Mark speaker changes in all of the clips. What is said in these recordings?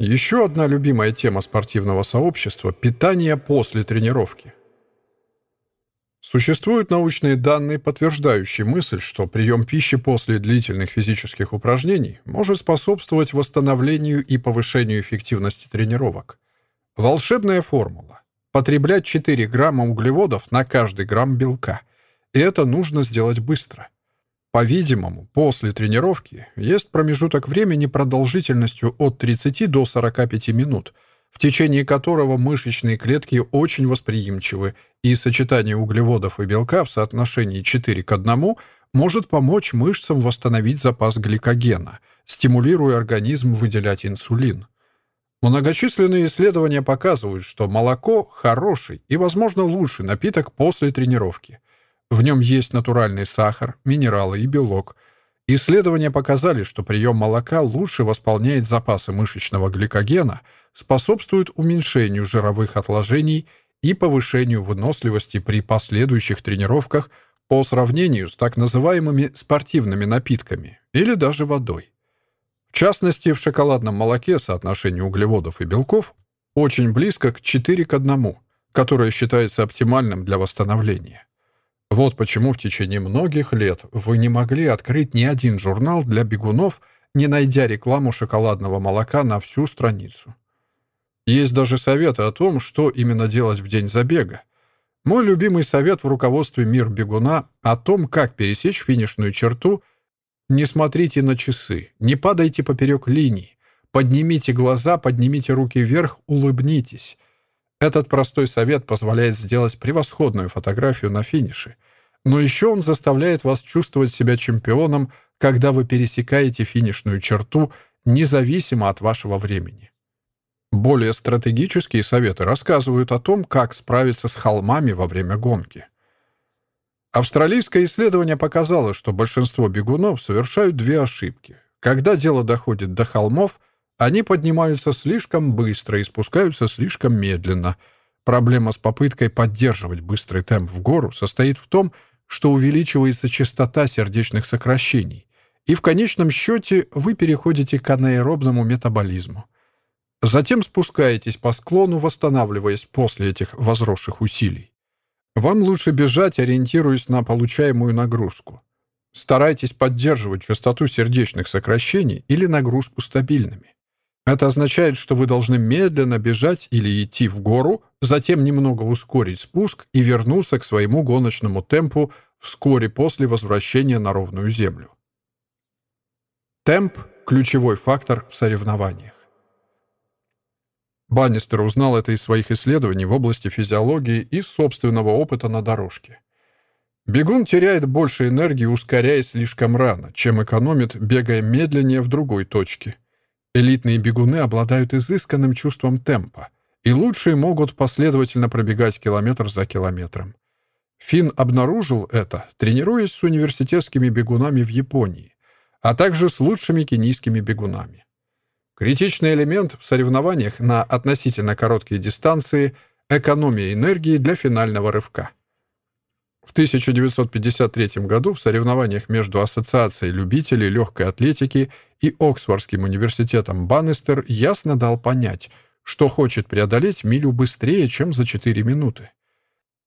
Speaker 1: Еще одна любимая тема спортивного сообщества – питание после тренировки. Существуют научные данные, подтверждающие мысль, что прием пищи после длительных физических упражнений может способствовать восстановлению и повышению эффективности тренировок. Волшебная формула. Потреблять 4 грамма углеводов на каждый грамм белка. И это нужно сделать быстро. По-видимому, после тренировки есть промежуток времени продолжительностью от 30 до 45 минут – в течение которого мышечные клетки очень восприимчивы, и сочетание углеводов и белка в соотношении 4 к 1 может помочь мышцам восстановить запас гликогена, стимулируя организм выделять инсулин. Многочисленные исследования показывают, что молоко – хороший и, возможно, лучший напиток после тренировки. В нем есть натуральный сахар, минералы и белок – Исследования показали, что прием молока лучше восполняет запасы мышечного гликогена, способствует уменьшению жировых отложений и повышению выносливости при последующих тренировках по сравнению с так называемыми спортивными напитками или даже водой. В частности, в шоколадном молоке соотношение углеводов и белков очень близко к 4 к 1, которое считается оптимальным для восстановления. Вот почему в течение многих лет вы не могли открыть ни один журнал для бегунов, не найдя рекламу шоколадного молока на всю страницу. Есть даже советы о том, что именно делать в день забега. Мой любимый совет в руководстве «Мир бегуна» о том, как пересечь финишную черту — не смотрите на часы, не падайте поперек линий, поднимите глаза, поднимите руки вверх, улыбнитесь. Этот простой совет позволяет сделать превосходную фотографию на финише. Но еще он заставляет вас чувствовать себя чемпионом, когда вы пересекаете финишную черту, независимо от вашего времени. Более стратегические советы рассказывают о том, как справиться с холмами во время гонки. Австралийское исследование показало, что большинство бегунов совершают две ошибки. Когда дело доходит до холмов – они поднимаются слишком быстро и спускаются слишком медленно. Проблема с попыткой поддерживать быстрый темп в гору состоит в том, что увеличивается частота сердечных сокращений, и в конечном счете вы переходите к анаэробному метаболизму. Затем спускаетесь по склону, восстанавливаясь после этих возросших усилий. Вам лучше бежать, ориентируясь на получаемую нагрузку. Старайтесь поддерживать частоту сердечных сокращений или нагрузку стабильными. Это означает, что вы должны медленно бежать или идти в гору, затем немного ускорить спуск и вернуться к своему гоночному темпу вскоре после возвращения на ровную землю. Темп – ключевой фактор в соревнованиях. Баннистер узнал это из своих исследований в области физиологии и собственного опыта на дорожке. Бегун теряет больше энергии, ускоряясь слишком рано, чем экономит, бегая медленнее в другой точке – Элитные бегуны обладают изысканным чувством темпа, и лучшие могут последовательно пробегать километр за километром. Финн обнаружил это, тренируясь с университетскими бегунами в Японии, а также с лучшими кенийскими бегунами. Критичный элемент в соревнованиях на относительно короткие дистанции — экономия энергии для финального рывка. В 1953 году в соревнованиях между Ассоциацией любителей легкой атлетики и Оксфордским университетом Баннистер ясно дал понять, что хочет преодолеть милю быстрее, чем за 4 минуты.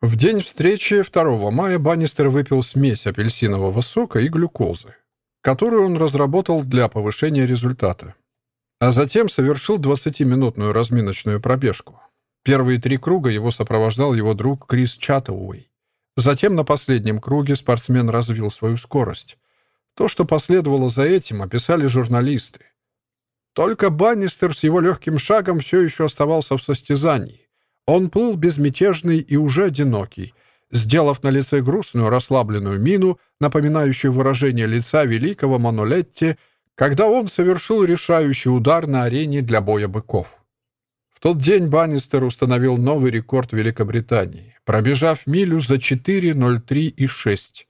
Speaker 1: В день встречи 2 мая Баннистер выпил смесь апельсинового сока и глюкозы, которую он разработал для повышения результата. А затем совершил 20-минутную разминочную пробежку. Первые три круга его сопровождал его друг Крис Чаттауэй. Затем на последнем круге спортсмен развил свою скорость. То, что последовало за этим, описали журналисты. Только Баннистер с его легким шагом все еще оставался в состязании. Он плыл безмятежный и уже одинокий, сделав на лице грустную расслабленную мину, напоминающую выражение лица великого Манолетти, когда он совершил решающий удар на арене для боя быков. В тот день Баннистер установил новый рекорд Великобритании, пробежав милю за 4.03 и 6.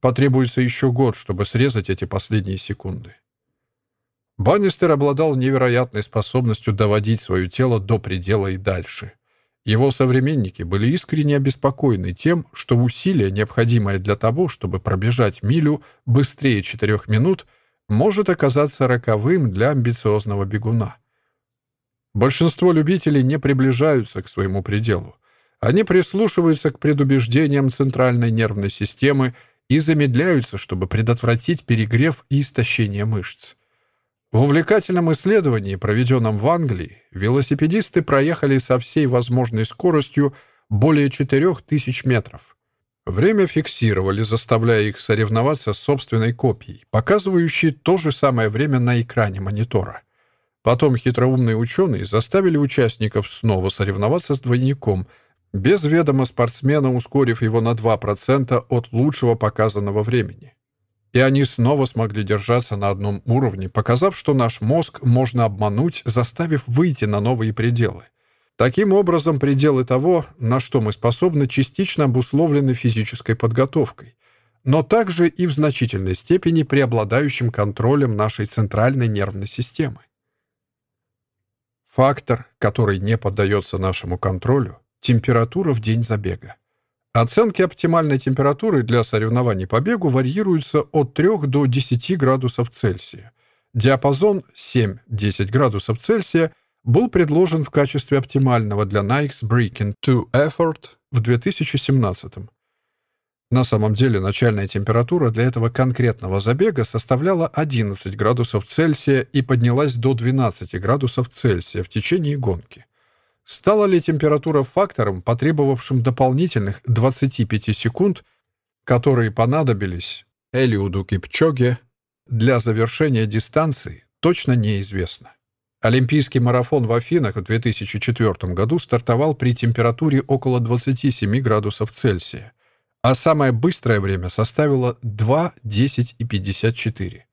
Speaker 1: Потребуется еще год, чтобы срезать эти последние секунды. Баннистер обладал невероятной способностью доводить свое тело до предела и дальше. Его современники были искренне обеспокоены тем, что усилие, необходимое для того, чтобы пробежать милю быстрее 4 минут, может оказаться роковым для амбициозного бегуна. Большинство любителей не приближаются к своему пределу. Они прислушиваются к предубеждениям центральной нервной системы и замедляются, чтобы предотвратить перегрев и истощение мышц. В увлекательном исследовании, проведенном в Англии, велосипедисты проехали со всей возможной скоростью более 4000 метров. Время фиксировали, заставляя их соревноваться с собственной копией, показывающей то же самое время на экране монитора. Потом хитроумные ученые заставили участников снова соревноваться с двойником, без ведома спортсмена ускорив его на 2% от лучшего показанного времени. И они снова смогли держаться на одном уровне, показав, что наш мозг можно обмануть, заставив выйти на новые пределы. Таким образом, пределы того, на что мы способны, частично обусловлены физической подготовкой, но также и в значительной степени преобладающим контролем нашей центральной нервной системы. Фактор, который не поддается нашему контролю — температура в день забега. Оценки оптимальной температуры для соревнований по бегу варьируются от 3 до 10 градусов Цельсия. Диапазон 7-10 градусов Цельсия был предложен в качестве оптимального для Nike's Breaking to Effort в 2017 На самом деле начальная температура для этого конкретного забега составляла 11 градусов Цельсия и поднялась до 12 градусов Цельсия в течение гонки. Стала ли температура фактором, потребовавшим дополнительных 25 секунд, которые понадобились Элиуду Кипчоге для завершения дистанции, точно неизвестно. Олимпийский марафон в Афинах в 2004 году стартовал при температуре около 27 градусов Цельсия, а самое быстрое время составило 2.10 и 54.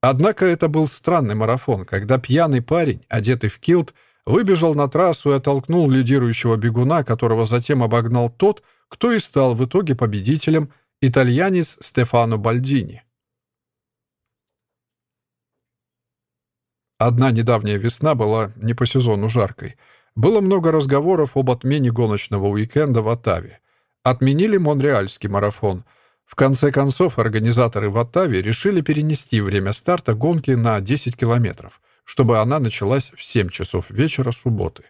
Speaker 1: Однако это был странный марафон, когда пьяный парень, одетый в килт, выбежал на трассу и оттолкнул лидирующего бегуна, которого затем обогнал тот, кто и стал в итоге победителем, итальянец Стефано Бальдини. Одна недавняя весна была не по сезону жаркой. Было много разговоров об отмене гоночного уикенда в Оттаве. Отменили Монреальский марафон. В конце концов, организаторы в Оттаве решили перенести время старта гонки на 10 километров чтобы она началась в 7 часов вечера субботы.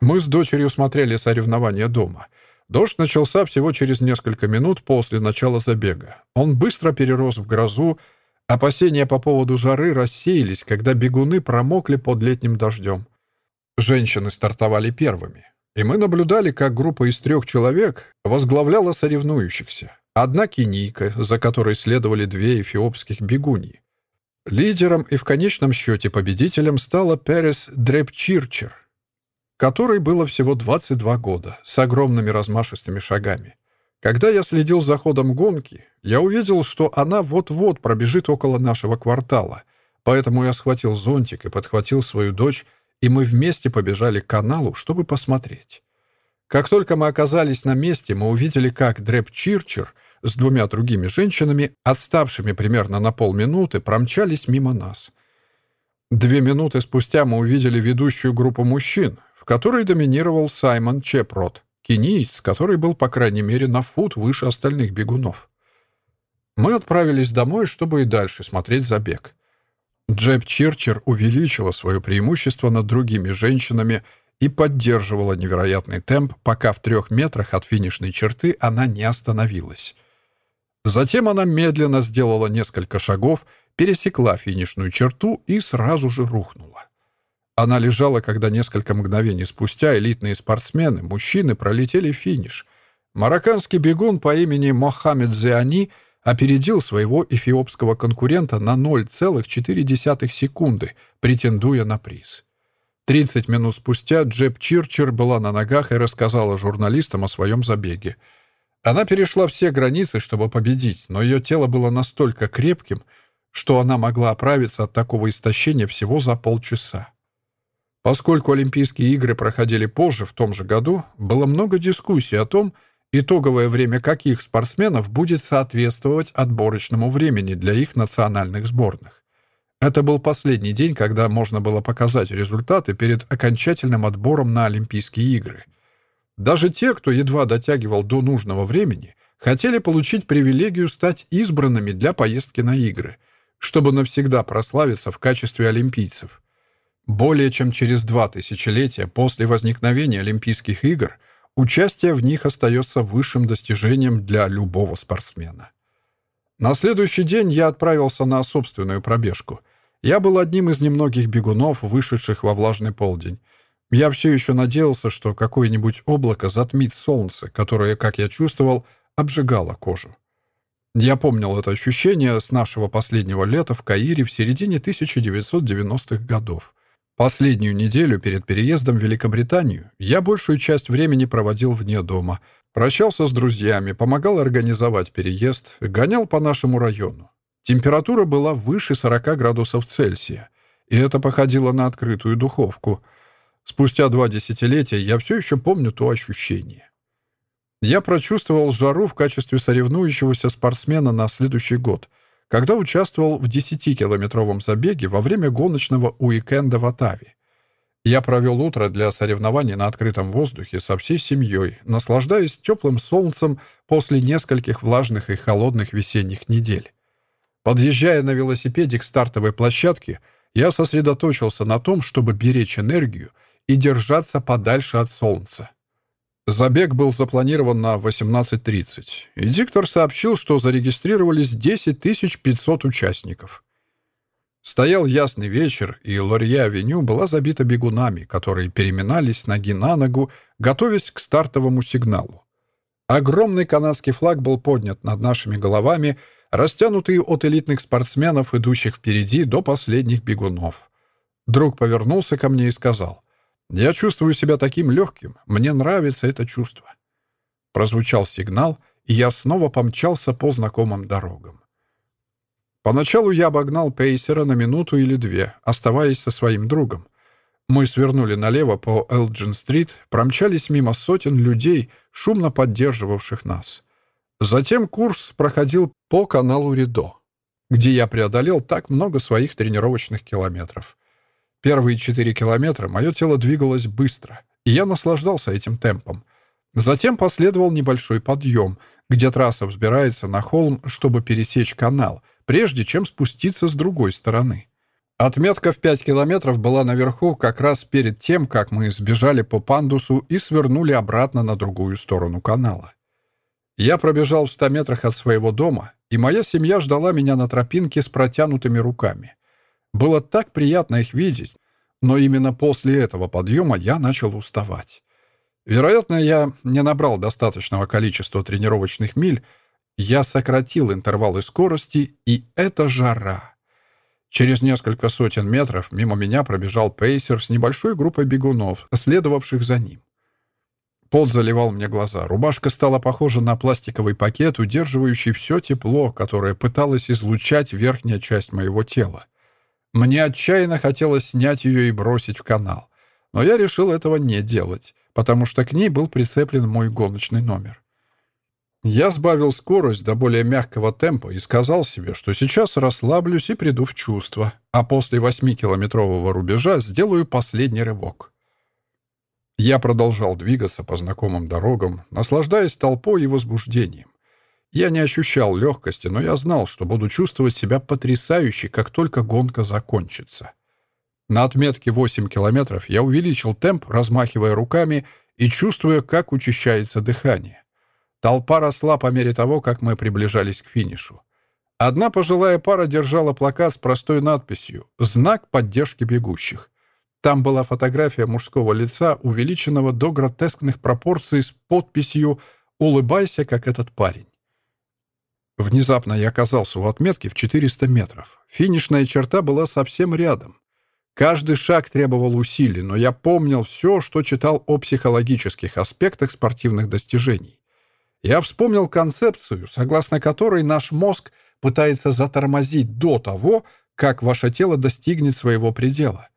Speaker 1: Мы с дочерью смотрели соревнования дома. Дождь начался всего через несколько минут после начала забега. Он быстро перерос в грозу, опасения по поводу жары рассеялись, когда бегуны промокли под летним дождем. Женщины стартовали первыми, и мы наблюдали, как группа из трех человек возглавляла соревнующихся. Одна кенийка, за которой следовали две эфиопских бегуньи. Лидером и в конечном счете победителем стала Перес Дрепчирчер, которой было всего 22 года, с огромными размашистыми шагами. Когда я следил за ходом гонки, я увидел, что она вот-вот пробежит около нашего квартала, поэтому я схватил зонтик и подхватил свою дочь, и мы вместе побежали к каналу, чтобы посмотреть. Как только мы оказались на месте, мы увидели, как Дрепчирчер — с двумя другими женщинами, отставшими примерно на полминуты, промчались мимо нас. Две минуты спустя мы увидели ведущую группу мужчин, в которой доминировал Саймон Чепрот, кениец, который был, по крайней мере, на фут выше остальных бегунов. Мы отправились домой, чтобы и дальше смотреть забег. Джеб Чирчер увеличила свое преимущество над другими женщинами и поддерживала невероятный темп, пока в трех метрах от финишной черты она не остановилась. Затем она медленно сделала несколько шагов, пересекла финишную черту и сразу же рухнула. Она лежала, когда несколько мгновений спустя элитные спортсмены, мужчины, пролетели финиш. Марокканский бегун по имени Мохаммед Зиани опередил своего эфиопского конкурента на 0,4 секунды, претендуя на приз. 30 минут спустя Джеб Чирчер была на ногах и рассказала журналистам о своем забеге — она перешла все границы, чтобы победить, но ее тело было настолько крепким, что она могла оправиться от такого истощения всего за полчаса. Поскольку Олимпийские игры проходили позже, в том же году, было много дискуссий о том, итоговое время каких спортсменов будет соответствовать отборочному времени для их национальных сборных. Это был последний день, когда можно было показать результаты перед окончательным отбором на Олимпийские игры — даже те, кто едва дотягивал до нужного времени, хотели получить привилегию стать избранными для поездки на игры, чтобы навсегда прославиться в качестве олимпийцев. Более чем через два тысячелетия после возникновения Олимпийских игр участие в них остается высшим достижением для любого спортсмена. На следующий день я отправился на собственную пробежку. Я был одним из немногих бегунов, вышедших во влажный полдень. Я все еще надеялся, что какое-нибудь облако затмит солнце, которое, как я чувствовал, обжигало кожу. Я помнил это ощущение с нашего последнего лета в Каире в середине 1990-х годов. Последнюю неделю перед переездом в Великобританию я большую часть времени проводил вне дома. Прощался с друзьями, помогал организовать переезд, гонял по нашему району. Температура была выше 40 градусов Цельсия, и это походило на открытую духовку. Спустя два десятилетия я все еще помню то ощущение. Я прочувствовал жару в качестве соревнующегося спортсмена на следующий год — когда участвовал в 10-километровом забеге во время гоночного уикенда в Атаве. Я провел утро для соревнований на открытом воздухе со всей семьей, наслаждаясь теплым солнцем после нескольких влажных и холодных весенних недель. Подъезжая на велосипеде к стартовой площадке, я сосредоточился на том, чтобы беречь энергию и держаться подальше от солнца. Забег был запланирован на 18.30, и диктор сообщил, что зарегистрировались 10 500 участников. Стоял ясный вечер, и Лорье-авеню была забита бегунами, которые переминались ноги на ногу, готовясь к стартовому сигналу. Огромный канадский флаг был поднят над нашими головами, растянутый от элитных спортсменов, идущих впереди, до последних бегунов. Друг повернулся ко мне и сказал, я чувствую себя таким легким. Мне нравится это чувство. Прозвучал сигнал, и я снова помчался по знакомым дорогам. Поначалу я обогнал Пейсера на минуту или две, оставаясь со своим другом. Мы свернули налево по Элджин-стрит, промчались мимо сотен людей, шумно поддерживавших нас. Затем курс проходил по каналу Ридо, где я преодолел так много своих тренировочных километров. Первые четыре километра мое тело двигалось быстро, и я наслаждался этим темпом. Затем последовал небольшой подъем, где трасса взбирается на холм, чтобы пересечь канал, прежде чем спуститься с другой стороны. Отметка в 5 километров была наверху как раз перед тем, как мы сбежали по пандусу и свернули обратно на другую сторону канала. Я пробежал в 100 метрах от своего дома, и моя семья ждала меня на тропинке с протянутыми руками. Было так приятно их видеть, но именно после этого подъема я начал уставать. Вероятно, я не набрал достаточного количества тренировочных миль, я сократил интервалы скорости, и это жара. Через несколько сотен метров мимо меня пробежал пейсер с небольшой группой бегунов, следовавших за ним. Пот заливал мне глаза. Рубашка стала похожа на пластиковый пакет, удерживающий все тепло, которое пыталась излучать верхняя часть моего тела. Мне отчаянно хотелось снять ее и бросить в канал. Но я решил этого не делать, потому что к ней был прицеплен мой гоночный номер. Я сбавил скорость до более мягкого темпа и сказал себе, что сейчас расслаблюсь и приду в чувство, а после восьмикилометрового рубежа сделаю последний рывок. Я продолжал двигаться по знакомым дорогам, наслаждаясь толпой и возбуждением. Я не ощущал легкости, но я знал, что буду чувствовать себя потрясающе, как только гонка закончится. На отметке 8 километров я увеличил темп, размахивая руками и чувствуя, как учащается дыхание. Толпа росла по мере того, как мы приближались к финишу. Одна пожилая пара держала плакат с простой надписью «Знак поддержки бегущих». Там была фотография мужского лица, увеличенного до гротескных пропорций с подписью «Улыбайся, как этот парень». Внезапно я оказался у отметки в 400 метров. Финишная черта была совсем рядом. Каждый шаг требовал усилий, но я помнил все, что читал о психологических аспектах спортивных достижений. Я вспомнил концепцию, согласно которой наш мозг пытается затормозить до того, как ваше тело достигнет своего предела.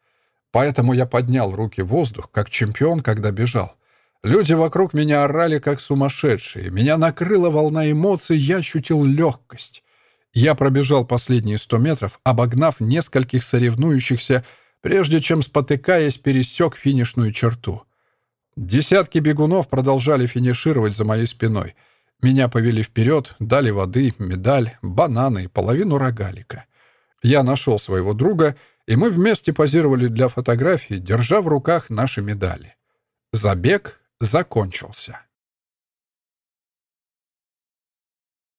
Speaker 1: Поэтому я поднял руки в воздух, как чемпион, когда бежал. Люди вокруг меня орали, как сумасшедшие. Меня накрыла волна эмоций, я ощутил легкость. Я пробежал последние сто метров, обогнав нескольких соревнующихся, прежде чем, спотыкаясь, пересек финишную черту. Десятки бегунов продолжали финишировать за моей спиной. Меня повели вперед, дали воды, медаль, бананы и половину рогалика. Я нашел своего друга, и мы вместе позировали для фотографий, держа в руках наши медали. Забег закончился.